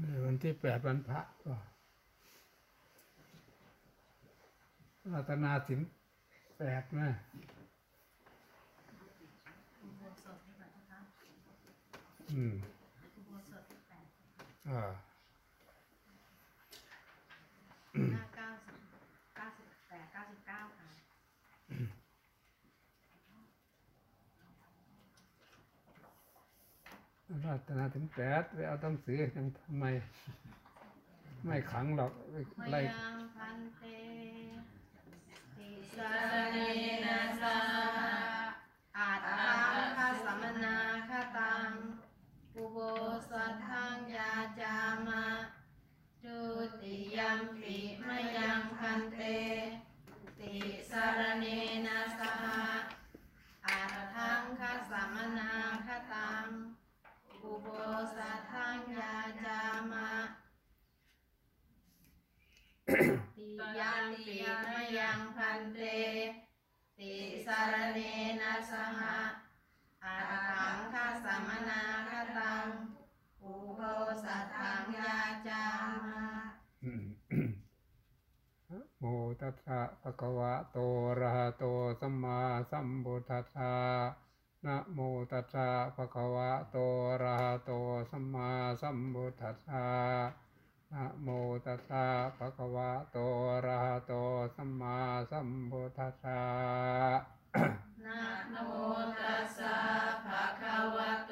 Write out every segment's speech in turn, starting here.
ในวันที่แปดวันพระก็รัตนาสินแปดนะอืมอ่า ห้าเก้าสิบเก้าสิบแปดเก้าสิบเก้าค่ะ รัตนาสินแปดไปเอาต้องสือยังทำไม ไม่ขังหรอกไล่ยังพันเตติสารเนนะสาอาตังคสมนาคตังอุโบสัทังยาจามะจุติยัมปิมยังพันเต ติสารเนนะสาอาทังคสมนาคตัง สหะอาทังคสมนาคตังอุโบสถังยาจามะโมตัสสะภะคะวะโตอะระหะโตสัมมาสัมพุทธัสสะนะโมตัสสะภะคะวะโตอะระหะโตสัมมาสัมพุทธัสสะนะโมตัสสะภะคะวะโตอะระหะโตสัมมาสัมพุทธัสสะ นะโมตัสสะภะคะวะโต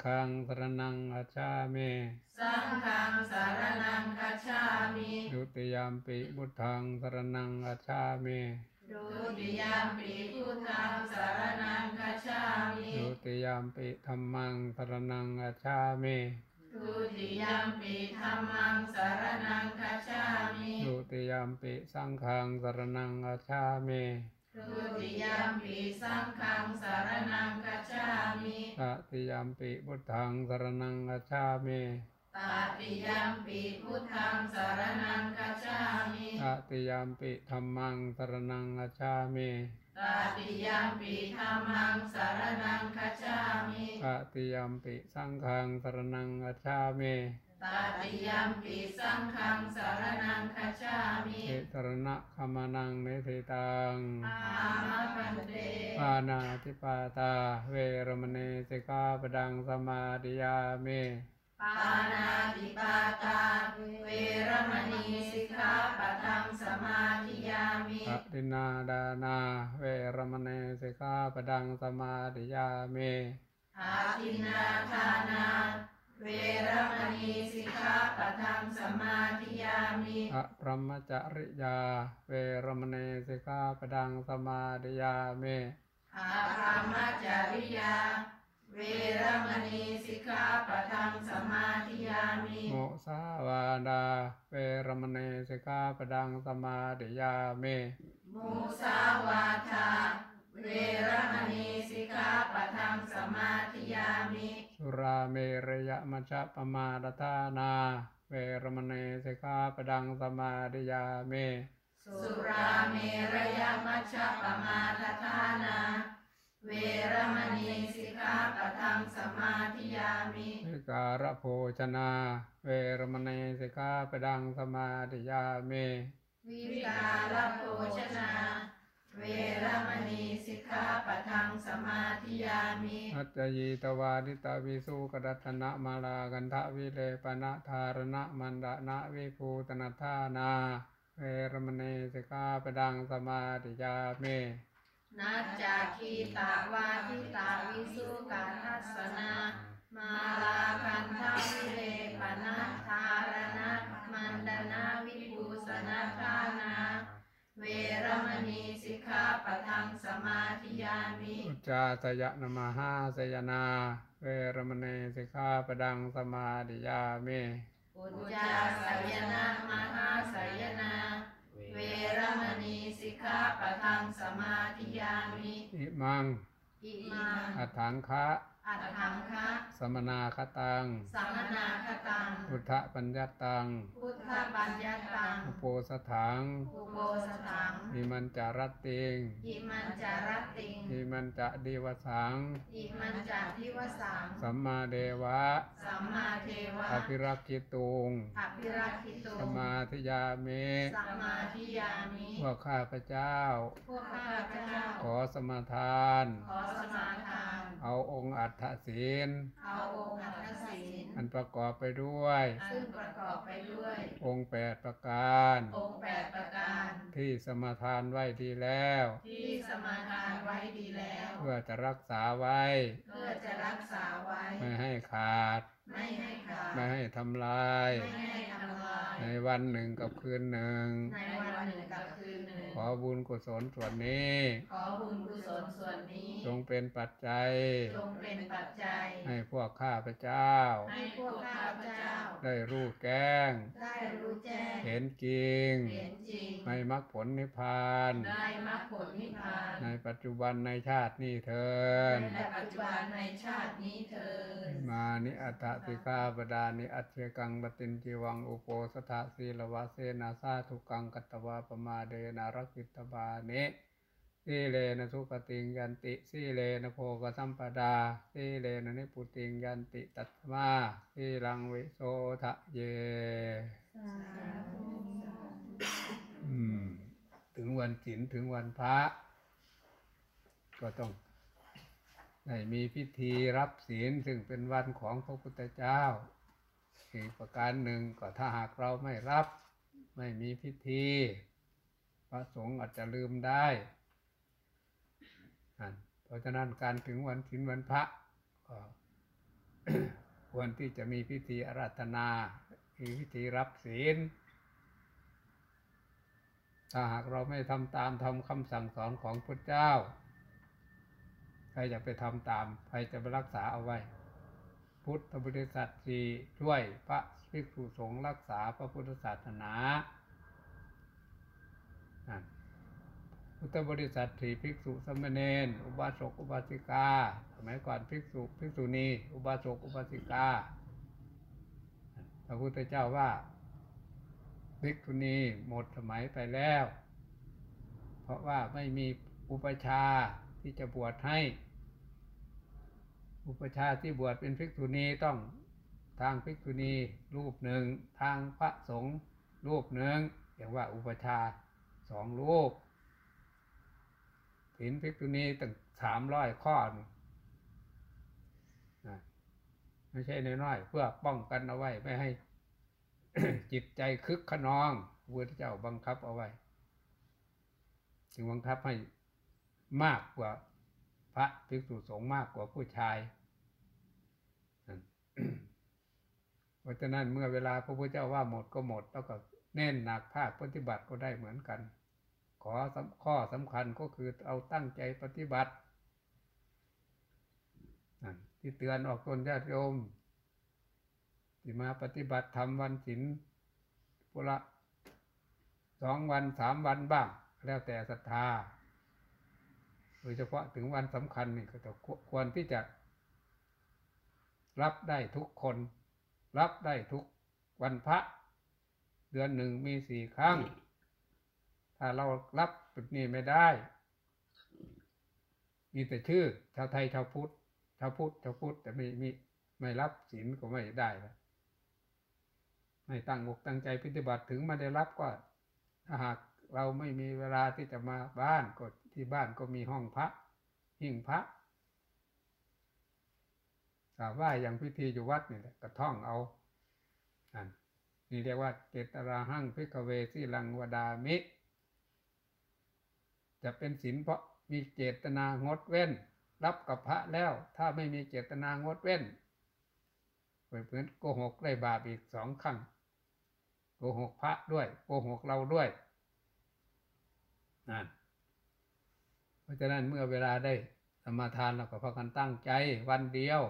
สังฆังตรนังอาชาเม สังฆังสารนังคัจฉามิดุติยามปิพุทธังตรนังอาชาเม ดุติยามปิพุทธังสารนังคัจฉามิดุติยามปิธัมมังตรนังอาชาเม ดุติยามปิธัมมังสารนังคัจฉามิดุติยามปิสังฆังตรนังอาชาเม ทุติยามปิสังฆังสารนังกัจฉามิตติยามปิพุทธังสารนังกัจฉามิ ตาติยามปิพุทธังสารนังคัจฉามิตติยามปิธัมมังตรนังอาชาเมตาติยามปิธัมมังสารนังคัจฉามิตติยามปิสังฆังตรนังอาชาเมตาติยามปิสังฆังสารนังคัจฉามิเอตรณะขมานังเนธิตังอามะพันเตปานาติปาตา เวรมณีสิกขาปดังสมาดิยามิ ปานาติปาตาเวรมณีสิกขาปะทังสมาธิยามิปฏินาดานา เวรมณีสิกขาปดังสมาดิยามิอาทินนาทานา เวรมณีสิกขาปะทังสมาธิยามิอะพรหมจริยา เวรมณีสิกขาปดังสมาดิยามิอาภามจาริยา เวรมณีสิกขาปะทังสมาธิยามิโมสาวาดา เวรมณีสิกขาปดังสมาดิยามิมุสาวาทาเวรมณีสิกขาปะทังสมาธิยามิสุราเมรยมัชฌปมาดทานา เวรมณีสิกขาปดังสมาดิยามิสุราเมรยมัชฌะปมาทฐานา เวรมณีสิกขาปะทังสมาธิยามิ วิการโภชนา เวรมณีสิกขาปดังสมาดิยามิวิกาลโภชนา เวรมณีสิกขาปะทังสมาธิยามิ อัจจยีตวาดิตาวิสุกดัตนะมาลากันทะวิเลปนะธารณะมันดานะวิภูตนาธานา เวรมณีสิกขาปดังสมาดิยามิ นัจจาคีตาวาทิตาวิสุกัทัสสนา มาลาคันทาวิเลปนะธารณะมันดนาวิภูสนาทานา เวรมณีสิกขาปปะทังสมาธิยามิอุจจาสยนมหาสยนา เวรมณีสิกขาปดังสมาธิยามิอุจจาสยนะมหาสยน ปะทังสมาธิยามิอิมังอิมังอัฏฐังคะอัตถังคะสมนาคตังสัมมนาคตังพุทธปัญญตังพุทธปัญญาตังอุโปสถังอุโบสถังอิมันจารตติงอิมันจารติงอิมันจะดีวสังอิมันจาทิวสังสัมมาเดวะสัมมาเทวะอภิรักขิตุงอภิรักขิโตสมาธิยามิสัมมาทิยามิ พวกข้าพเจ้า พวกข้าพเจ้า ขอสมาทาน ขอสมาทาน เอาองค์อัฏฐศีล เอาองค์อัตศีล อันประกอบไปด้วย ซึ่งประกอบไปด้วย องค์แปดประการ องค์แปดประการ ที่สมาทานไว้ดีแล้ว ที่สมาทานไว้ดีแล้ว เพื่อจะรักษาไว้ เพื่อจะรักษาไว้ ไม่ให้ขาด ไม่ให้ขาดไม่ให้ทำลาย ไม่ให้ทำลาย ในวันหนึ่งกับคืนหนึ่ง ในวันหนึ่งกับคืนหนึ่ง ขอบุญกุศลส่วนนี้ ขอบุญกุศลส่วนนี้ จงเป็นปัจจัย จงเป็นปัจจัย ให้พวกข้าพเจ้า ให้พวกข้าพเจ้า ได้รู้แก้ง ได้รู้แจ้ง เห็นจริง เห็นจริง ในมรรคผลนิพพาน ได้มรรคผลนิพพาน ในปัจจุบันในชาตินี้เทินในปัจจุบันในชาตินี้เถิดมานิอัตถติกาปดานิอัจเชกังปตินจิวังอุโปสถาสีลวาเสนาสาทุกังกัตวาปมาเดนารักิตบาเนสีเลนะสุขติงยันติสีเลนะโพกสัมปดาสีเลนะนิพุติงยันติตัตมาสีลังวิโสทะเยถึงวันศีลถึงวันพระ ก็ต้อง ได้มีพิธีรับศีลซึ่งเป็นวันของพระพุทธเจ้า อีกประการหนึ่งก็ถ้าหากเราไม่รับไม่มีพิธี พระสงฆ์อาจจะลืมได้ เพราะฉะนั้นการถึงวันศีลวันพระก็ควรที่จะมีพิธีอาราธนา มีพิธีรับศีล ถ้าหากเราไม่ทำตามทำคำสั่งสอนของพระเจ้า ใครจะไปทำตาม ใครจะไปรักษาเอาไว้ พุทธบริษัทสี่ช่วยพระภิกษุสงฆ์รักษาพระพุทธศาสนานั่นพุทธบริษัทสี่ภิกษุสามเณรอุบาสกอุบาสิกา สมัยก่อนภิกษุภิกษุณีอุบาสกอุบาสิกา พระพุทธเจ้าว่า ภิกษุณีหมดสมัยไปแล้ว เพราะว่าไม่มีอุปชา ที่จะบวชให้ อุปชาที่บวชเป็นภิกษุณีต้องทางภิกษุณีรูปหนึ่ง ทางพระสงฆ์รูปหนึ่งอย่างว่าอุปชาสองรูปถินภิกษุณีตั้งสามร้อยข้อนะไม่ใช่น้อยๆเพื่อป้องกันเอาไว้ไม่ให้จิตใจคึกขนองพระพุทธเจ้าบังคับเอาไว้จึงบังคับให้ มากกว่า พระภิกษุสงฆ์มากกว่าผู้ชาย เพราะฉะนั้นเมื่อเวลาพระพุทธเจ้าว่าหมดก็หมด แล้วก็เน้นหนักภาคปฏิบัติก็ได้เหมือนกัน ขอข้อสำคัญก็คือเอาตั้งใจปฏิบัติที่เตือนออกตนญาติโยมที่มาปฏิบัติธรรมวันศีลพุละสองวันสามวันบ้าง แล้วแต่ศรัทธา โดยเฉพาะถึงวันสำคัญนี่ก็จะควรที่จะ รับได้ทุกคน รับได้ทุกวันพระ เดือนหนึ่งมีสี่ครั้ง ถ้าเรารับจุดนี้ไม่ได้ มีแต่ชื่อ ชาวไทยชาวพุทธชาวพุทธชาวพุทธแต่ไม่มีไม่รับศีลก็ไม่ได้แล้วไม่ตั้งอกตั้งใจปฏิบัติถึงมาได้รับก็ถ้าหากเราไม่มีเวลาที่จะมาบ้านก็ที่บ้านก็มีห้องพระ หิ้งพระกราบไหว้อย่างพิธีอยู่วัดนี่แหละก็ท่องเอาอันนี่เรียกว่าเจตราหังพิกเวสีลังวดามิ จะเป็นศีลเพราะมีเจตนางดเว้น รับกับพระแล้ว ถ้าไม่มีเจตนางดเว้นเหมือนโกหกได้บาปอีกสองครั้งโกหกพระด้วย โกหกเราด้วยนั่น ราะฉะนั้นเมื่อเวลาได้สมาทานเราก็พากันตั้งใจวันเดียว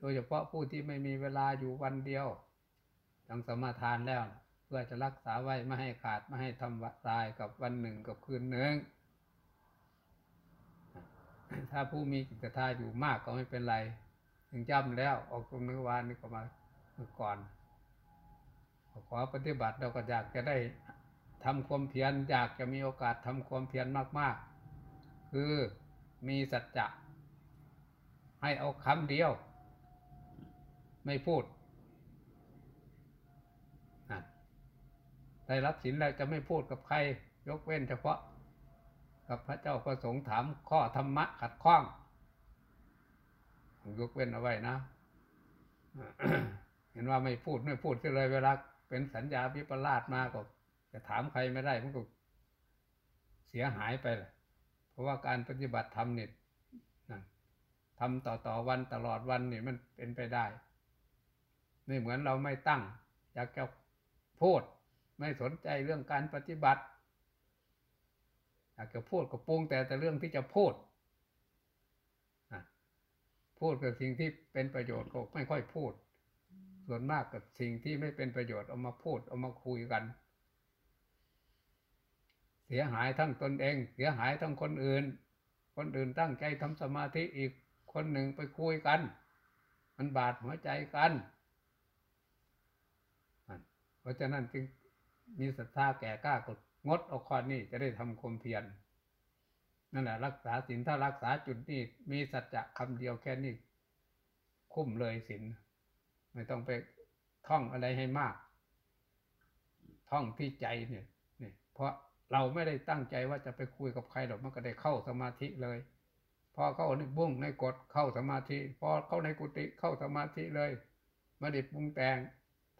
โดยเฉพาะผู้ที่ไม่มีเวลาอยู่วันเดียวต้องสมาทานแล้ว เพื่อจะรักษาไว้ไม่ให้ขาดไม่ให้ทำลายกับวันหนึ่งกับคืนหนึ่งถ้าผู้มีจิตศรัทธาอยู่มากก็ไม่เป็นไรถึงจำแล้วออกตรงนื้อวานนี่ก็มาเมื่อก่อนขอปฏิบัติเราก็อยากจะได้ทำความเพียรอยากจะมีโอกาสทำความเพียรมากๆ คือมีสัจจะให้เอาคำเดียว ไม่พูดนะได้รับศีลแล้วจะไม่พูดกับใคร ยกเว้นเฉพาะ กับพระเจ้าประสงค์ถามข้อธรรมะขัดข้อง ยกเว้นเอาไว้นะ เห็นว่าไม่พูดไม่พูดเลยเวลาเป็นสัญญาพิปลาสมาก็จะถามใครไม่ได้มันก็เสียหายไปเลย เพราะว่าการปฏิบัติธรรมเนี่ยทำต่อต่อวันตลอดวันเนี่ยมันเป็นไปได้ไม่เหมือนเราไม่ตั้ง อยากจะพูด ไม่สนใจเรื่องการปฏิบัติ อยากจะพูดก็ปรุงแต่แต่เรื่องที่จะพูดพูดกับสิ่งที่เป็นประโยชน์ก็ไม่ค่อยพูด ส่วนมากกับสิ่งที่ไม่เป็นประโยชน์เอามาพูดเอามาคุยกัน เสียหายทั้งตนเอง เสียหายทั้งคนอื่น คนอื่นตั้งใจทำสมาธิอีกคนหนึ่งไปคุยกัน มันบาดหัวใจกัน เพราะฉะนั้นจึงมีศรัทธาแก่กล้ากดงดเอาข้อนี้จะได้ทำความเพียรนั่นแหละรักษาศีลถ้ารักษาจุดนี้มีสัจจะคำเดียวแค่นี้คุ้มเลยศีลไม่ต้องไปท่องอะไรให้มาก ท่องที่ใจเนี่ยเนี่ยเพราะ เราไม่ได้ตั้งใจว่าจะไปคุยกับใครหรอกมันก็ได้เข้าสมาธิเลย พอเข้าในบุ้งในกดเข้าสมาธิ พอเข้าในกุฏิเข้าสมาธิเลยไม่ได้ปรุงแต่ง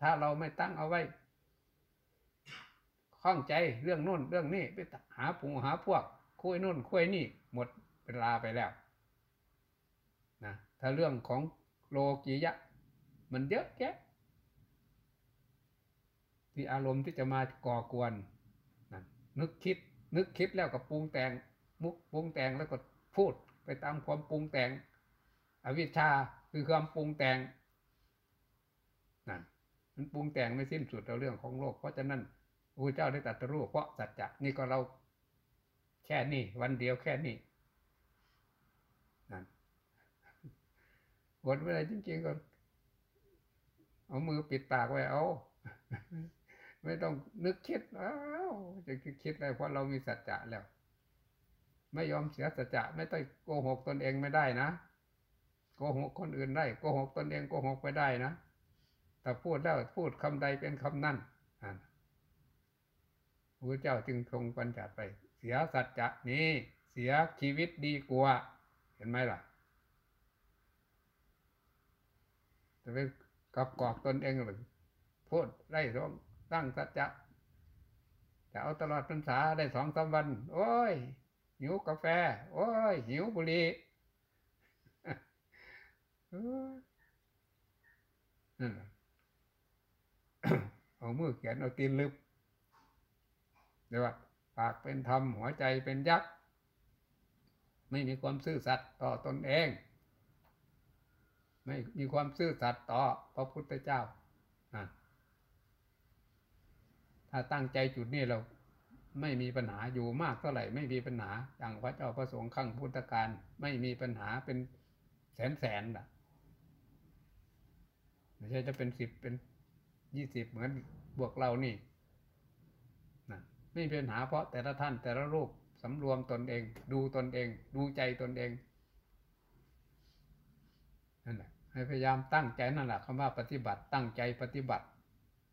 ถ้าเราไม่ตั้งเอาไว้ข้องใจเรื่องนู่นเรื่องนี้ไปหาผู้หาพวก คุยนู่นคุยนี่ หมดเวลาไปแล้วนะถ้าเรื่องของโลกียะ มันเยอะแยะที่อารมณ์ที่จะมาก่อกวน นึกคิด นึกคิดแล้วก็ปรุงแต่ง มุกปรุงแต่งแล้วก็พูดไปตามความปรุงแต่ง อวิชชาคือความปรุงแต่งนั่นมันปรุงแต่งไม่สิ้นสุดเราเรื่องของโลก เพราะฉะนั้นพระเจ้าได้ตรัสรู้เพราะสัจจะนี่ก็เราแค่นี้วันเดียวแค่นี้นั่นบทเวลาจริงๆก็เอามือปิดปากไว้เอา ไม่ต้องนึกคิดอ้าวจะคิดอะไรเพราะเรามีสัจจะแล้ว ไม่ยอมเสียสัจจะไม่ต้องโกหกตนเองไม่ได้นะโกหกคนอื่นได้โกหกตนเองโกหกไปได้นะแต่พูดแล้วพูดคำใดเป็นคำนั้นพระเจ้าจึงทรงปัญจัดไป เสียสัจจะนี้เสียชีวิตดีกว่า เห็นไหมล่ะจะไปกับกอกตนเองหรือพูดได้ต้อง ตั้งสัจจะจะเอาตลอดพรรษาได้สองสามวัน โอ้ย หิวกาแฟ โอ้ย หิวบุหรี่นั่นแหละเอามือเขียนเอาตีนลึบเดี๋ยวปากเป็นธรรมหัวใจเป็นยักษ์ ไม่มีความซื่อสัตย์ต่อตนเอง ไม่มีความซื่อสัตย์ต่อพระพุทธเจ้า ถ้าตั้งใจจุดนี้เราไม่มีปัญหาอยู่มากเท่าไหร่ไม่มีปัญหาอย่างพระเจ้าพระสงฆ์ขั้งพุทธการไม่มีปัญหาเป็นแสนแสนนะไม่ใช่จะเป็นสิบเป็นยี่สิบเหมือนบวกเรานี่นะไม่มีปัญหาเพราะแต่ละท่านแต่ละรูปสำรวมตนเอง ดูตนเอง ดูใจตนเองนั่นแหละให้พยายามตั้งใจนั่นแหละคำว่าปฏิบัติตั้งใจปฏิบัติ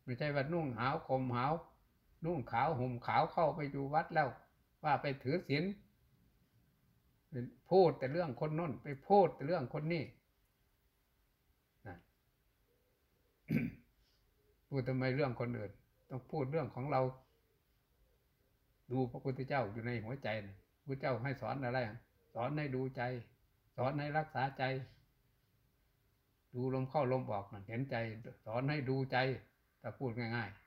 ไม่ใช่ว่านุ่งหาวคมหาว นุ่งขาวห่มขาวเข้าไปอยู่วัดแล้ว ว่าไปถือศีลพูดแต่เรื่องคนน้นไปพูดแต่เรื่องคนนี้พูดทำไมเรื่องคนอื่น ต้องพูดเรื่องของเรา ดูพระพุทธเจ้าอยู่ในหัวใจนะพระเจ้าให้สอนอะไร สอนให้ดูใจ สอนให้รักษาใจ ดูลมเข้าลมออกนะเห็นใจ สอนให้ดูใจถ้าพูดง่าย ๆ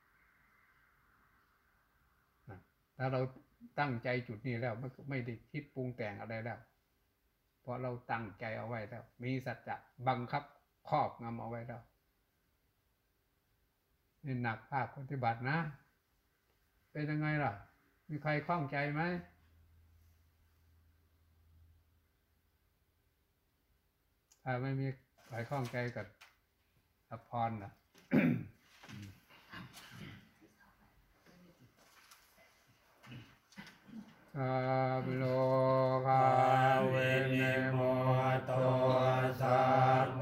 ถ้าเราตั้งใจจุดนี้แล้วไม่ไม่ได้คิดปรุงแต่งอะไรแล้ว เพราะเราตั้งใจเอาไว้แล้ว มีสัจจะบังคับครอบงำเอาไว้แล้วนี่หนักภาคปฏิบัตินะ เป็นยังไงล่ะ มีใครคล่องใจไหมถ้าไม่มีใครคล่องใจกับอภรนะ สาโลกาเวนิโมโตสัพ